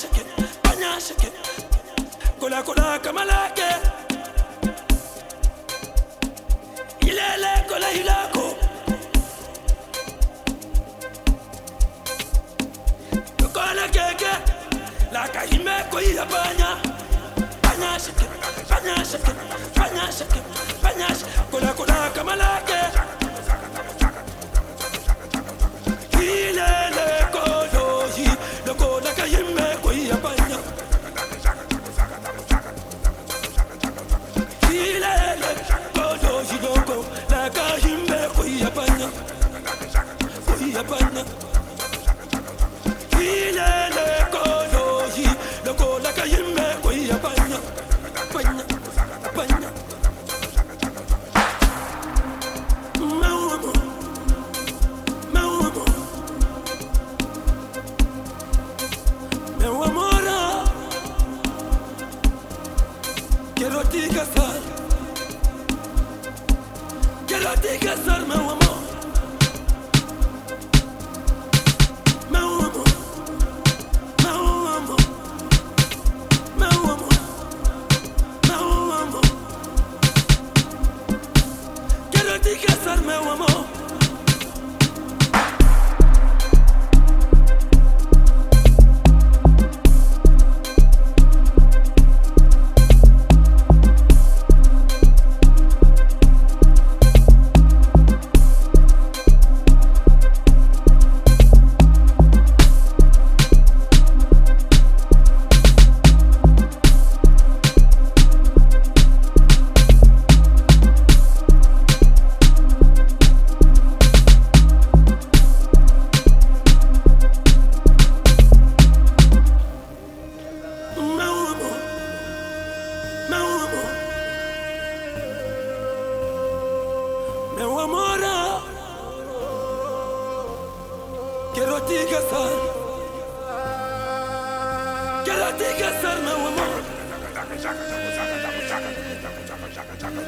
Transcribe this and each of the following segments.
shake it, banya shake it, kula kula kama it. Ti casar,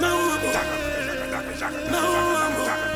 Não amo. Não amo.